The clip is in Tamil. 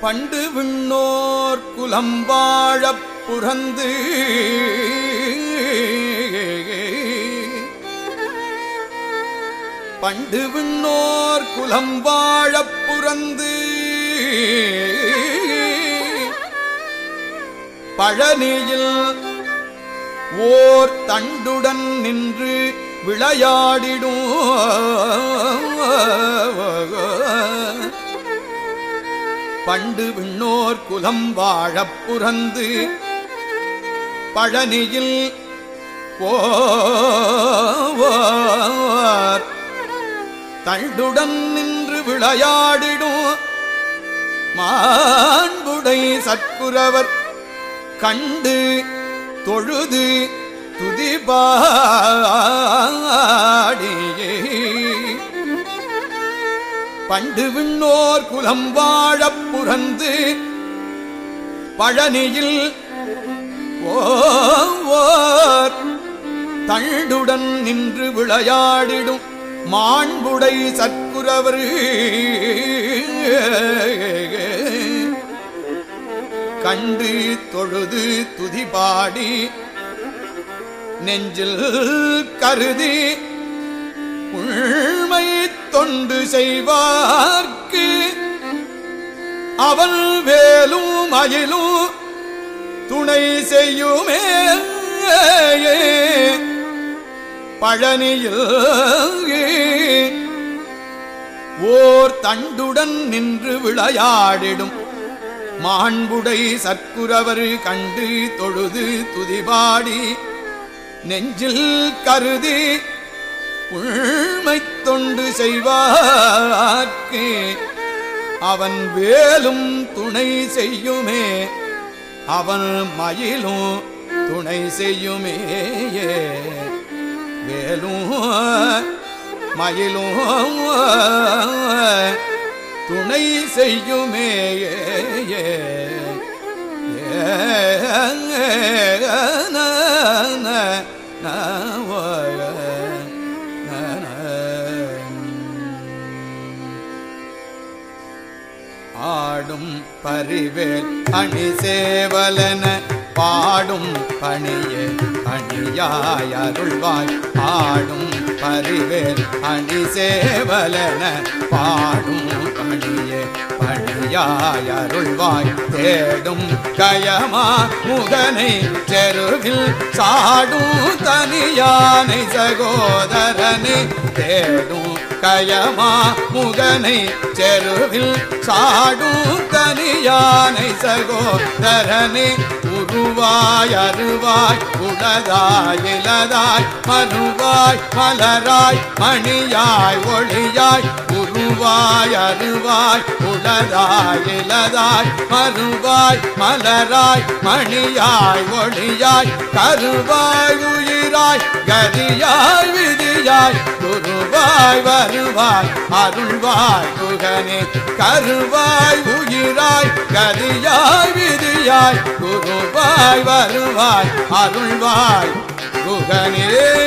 பண்டு விண்ணோர் குலம் வாழப் புறந்து பண்டு விண்ணோர் குலம் வாழப் புறந்து பழனியில் ஓர் தண்டுடன் நின்று விளையாடிடும் பண்டு விண்ணோர் குலம் வாழப் புறந்து பழனியில் போவார். தண்டுடன் நின்று விளையாடிடும் மாண்புடை சற்குறவர் கண்டு தொழுது துதிபாடியே. பண்டு விண்ணோர் குலம் வாழப் புறந்து பழனியில் ஓர் தண்டுடன் நின்று விளையாடிடும் மாண்புடை சற்குறவர் கண்டு தொழுது துதிபாடி நெஞ்சில் கருதி உள்மை தொண்டு செய்வார்க்கு. அவன் வேலும் மயிலும் துணை செய்யுமே. பழனியில் ஓர் தண்டுடன் நின்று விளையாடிடும். மாண்புடை சற்குறவர் கண்டு தொழுது துதிபாடி. நெஞ்சில் கருதி உள்மை செய்வார்க்கு அவன் வேலும் துணை செய்யுமே அவன் மயிலும் துணை செய்யுமே வேலும் மயிலும் துணை செய்யுமே ஏ பாடும் பரிவேல் அணி சேவலன பாடும் பணியே பணியாய் அருள்வாய். ஆடும் பரிவேல் அணி சேவலன பாடும் பணியே பணியாய் அருள்வாய். தேடும் கயமா முகனை செருவில் சாடும் தனியானை சகோதரனை. தேடும் கயமா முகனை செருவில் சாடும் தனியானை சகோதரனை உருவாய் அருவாய் உலதாய் இலதாய் மனுவாய் மலராய் மணியாய் ஒளியாய் உருவாய் அருவாய் உலதாய் இலதாய் மறுவாய் மலராய் மணியாய் ஒளியாய் கருவாய் உயிராய் கரியாய் வருவாய் குருவாய் வருவாய் அருள்வாய் குகனே. கருவாய் உயிராய் கதியாய் விதியாய் குருவாய் வருவாய் அருள்வாய் குகனே.